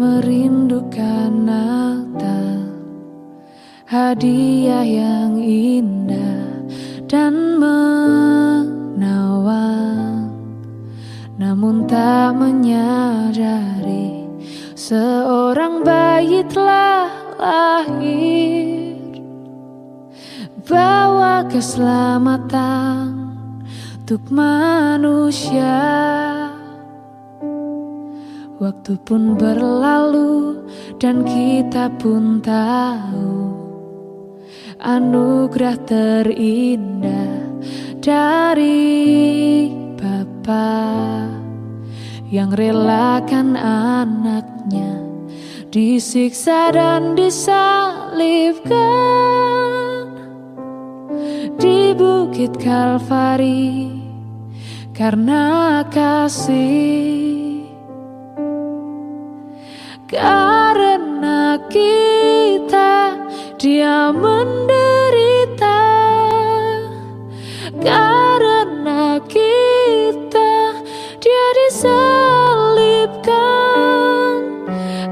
merindukan Natal hadiah yang indah dan menawan namun tak menyadari seorang bayi telah lahir. Bawa keselamatan untuk manusia. Waktu pun berlalu dan kita pun tahu Anugerah terindah dari Bapa Yang relakan anaknya Disiksa dan disalibkan Di bukit Kalvari Karena kasih karena kita dia menderita karena kita dia disalibkan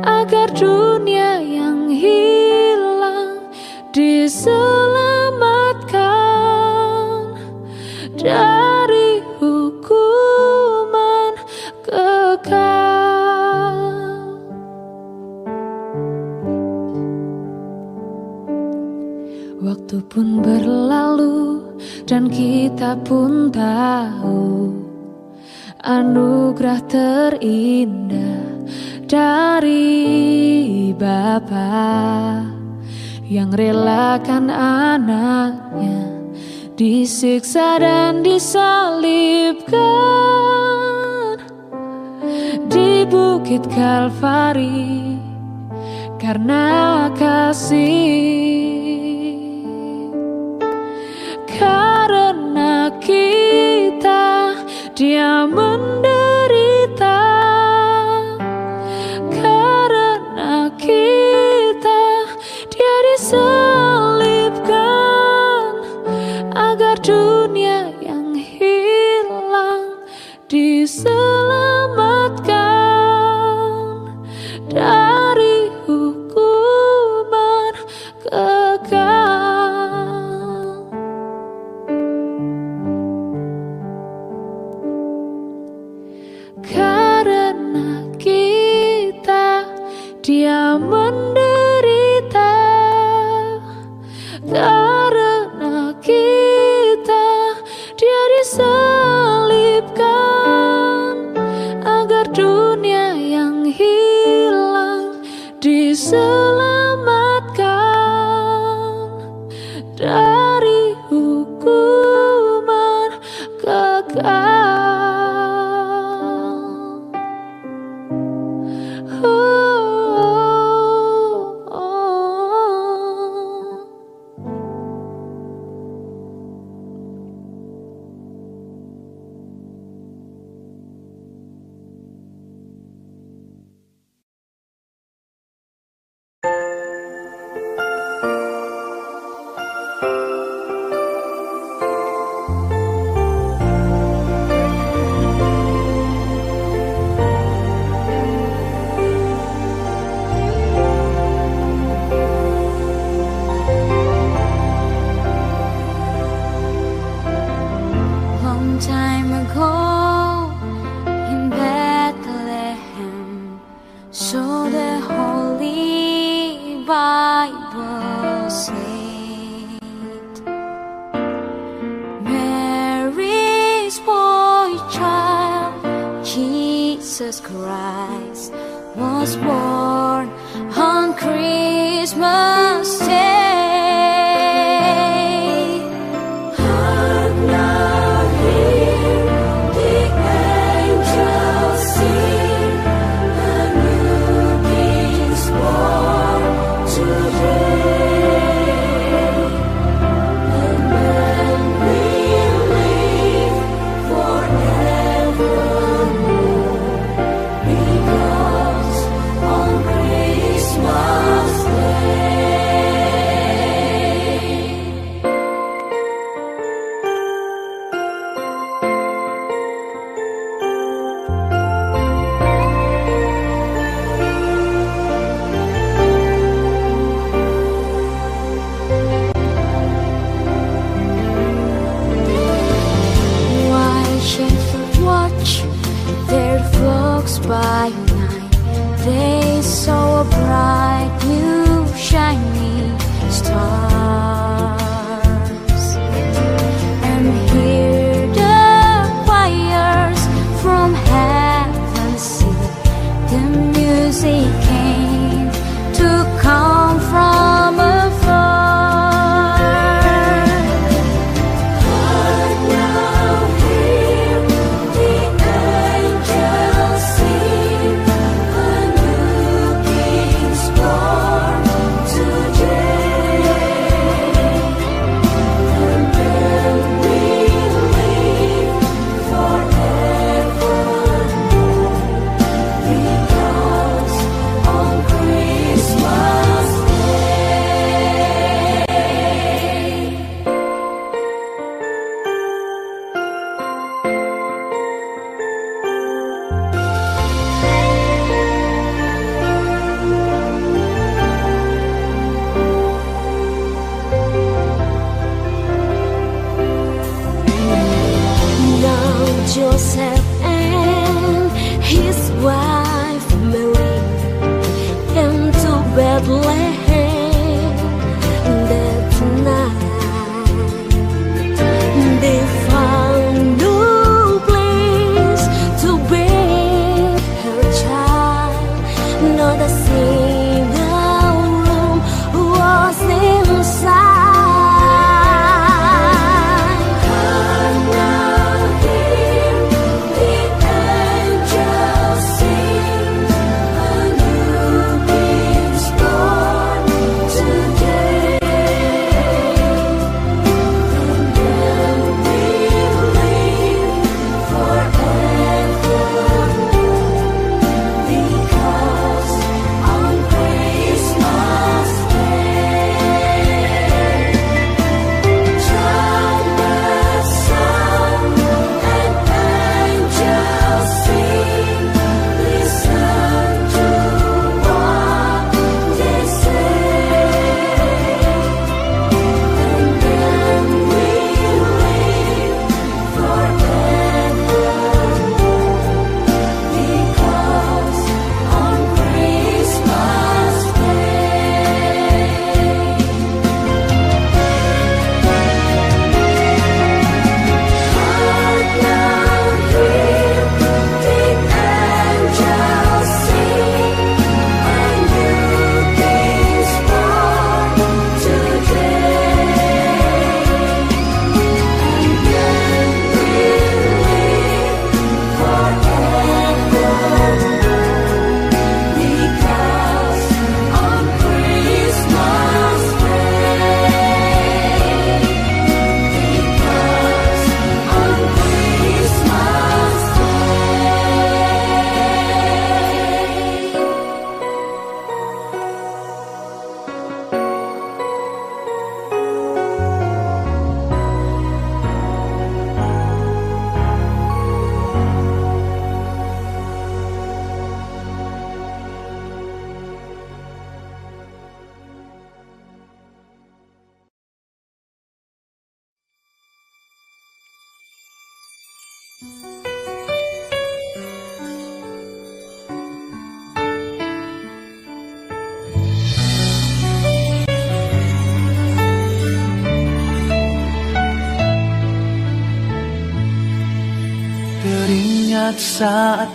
agar dunia yang hilang diselamatkan. pun berlalu dan kita pun tahu anugerah terindah dari Bapa yang relakan anaknya disiksa dan disalibkan di bukit Kalvari karena kasih Dear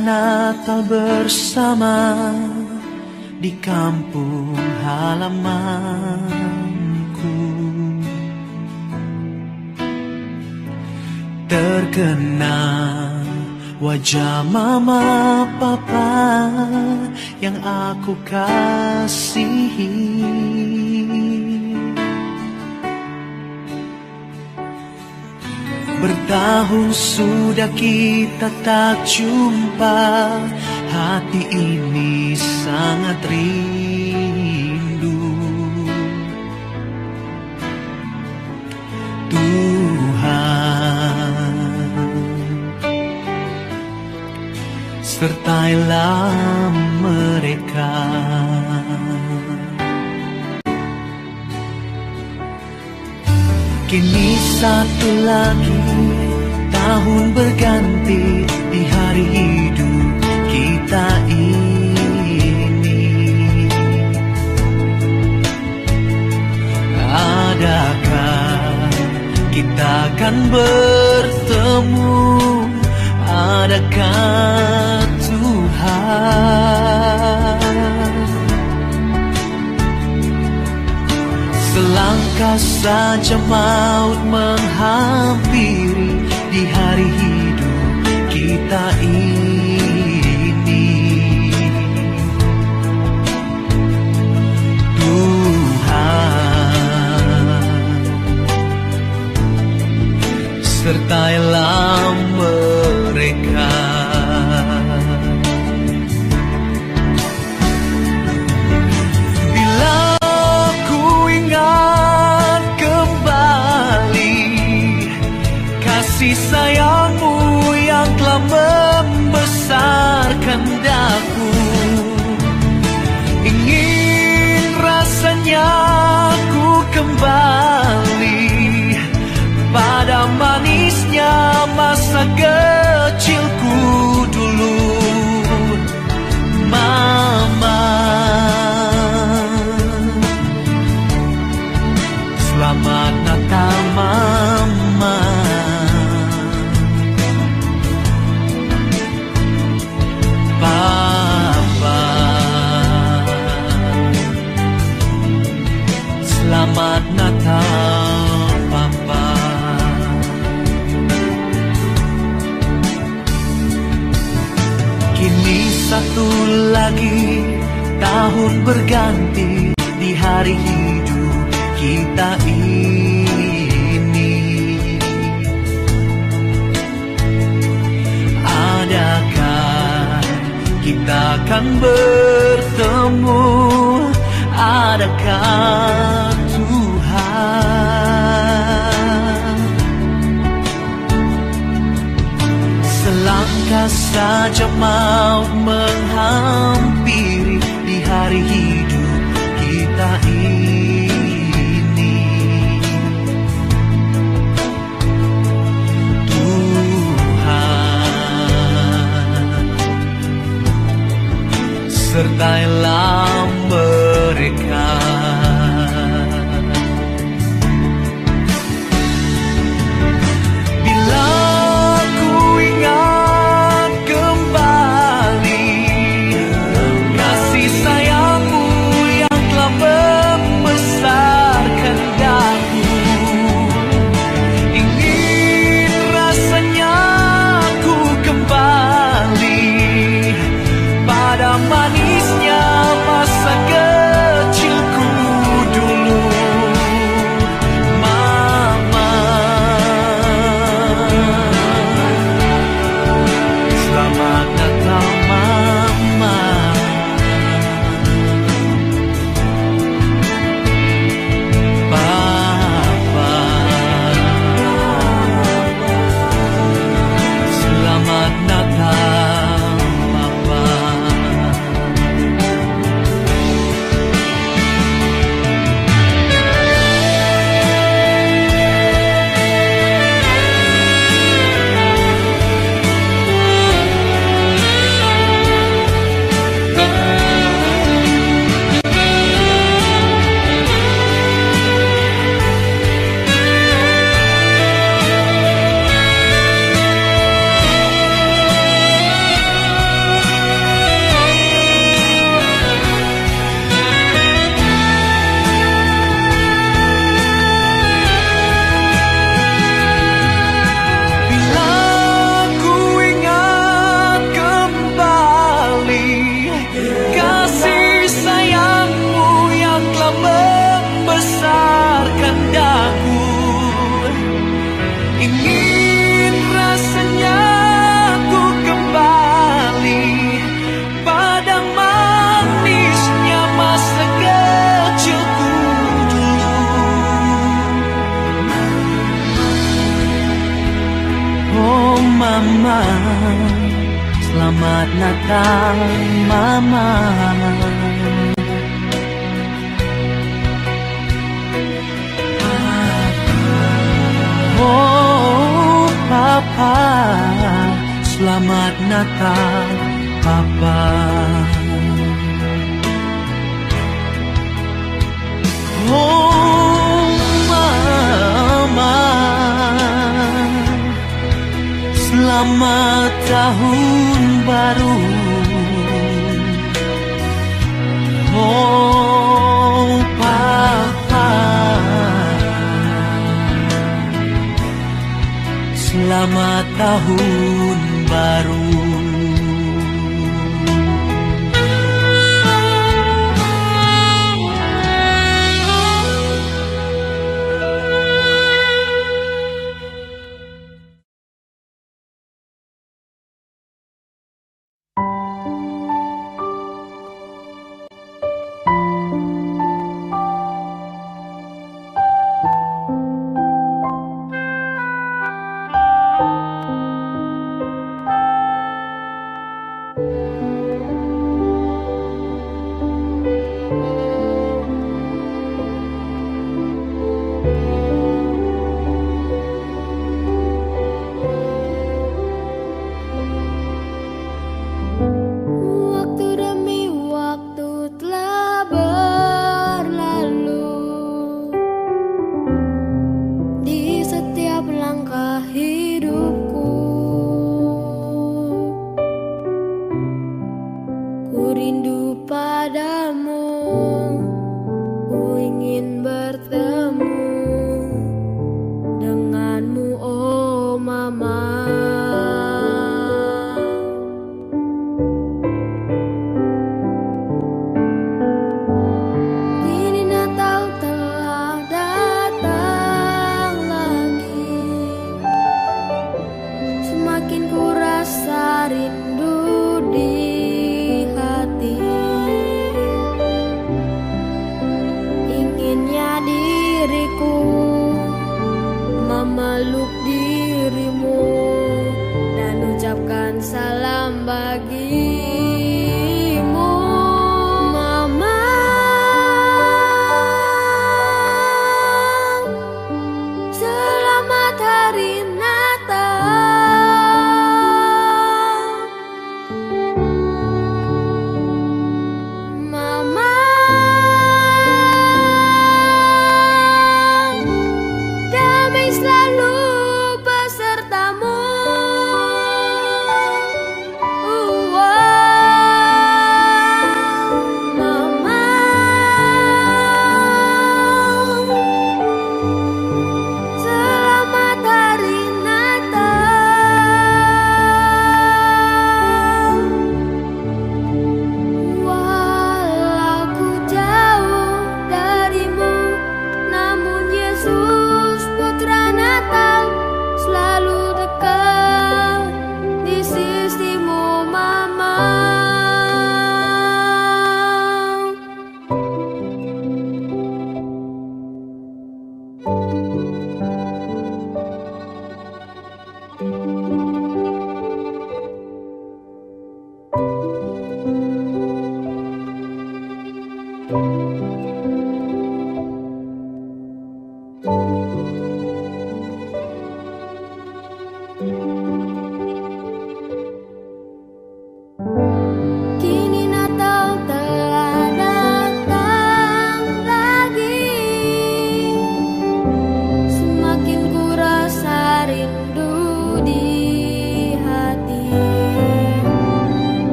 Natal bersama di kampung halamanku. Terkenang wajah mama papa yang aku kasihi Bertahun sudah kita tak jumpa. Hati ini sangat rindu. Tuhan Sertailah mereka. Kini satu lagi tahun berganti di hari hidup kita ini. Adakah kita akan bertemu? Adakah Tuhan? Selangkah saja maut menghampiri di hari hidup kita ini. Tuhan Sertailah rasanya ku kembali berganti di hari hidup kita ini. Adakah kita akan bertemu? Adakah Tuhan? Selangkah saja mau menghampiri di hari hidup kita ini. Tuhan Sertailah mereka selamat Natal Mama. Oh Papa Selamat Natal Papa. Oh Selamat tahun baru. Oh Papa. Selamat tahun baru.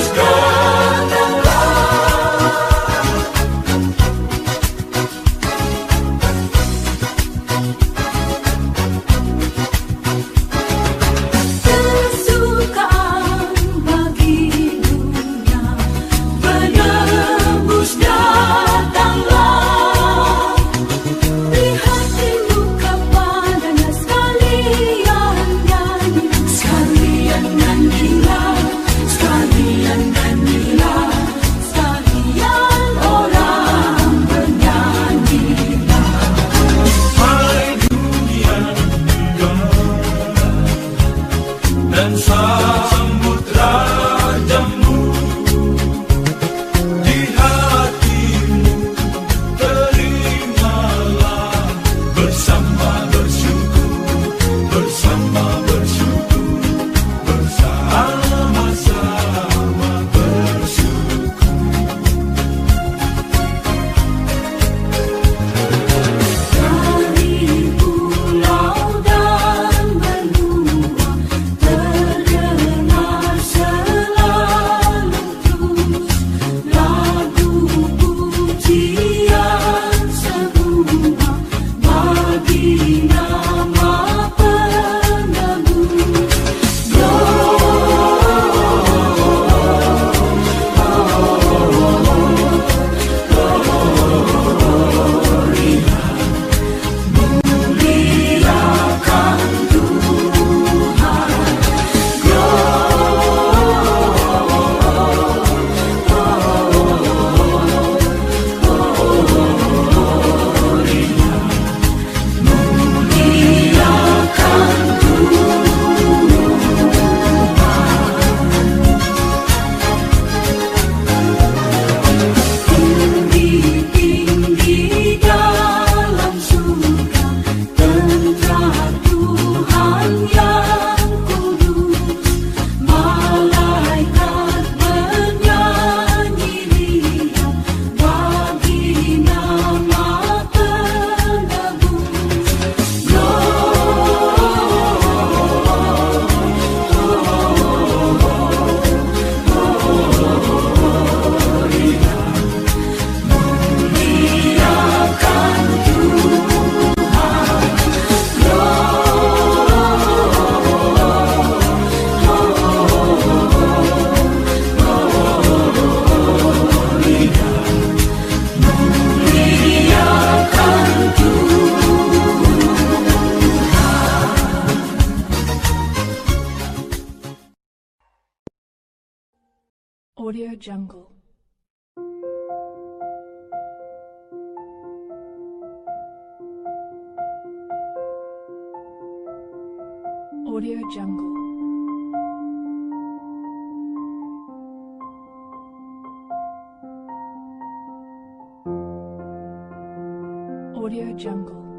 was go. Audio Jungle. Audio Jungle.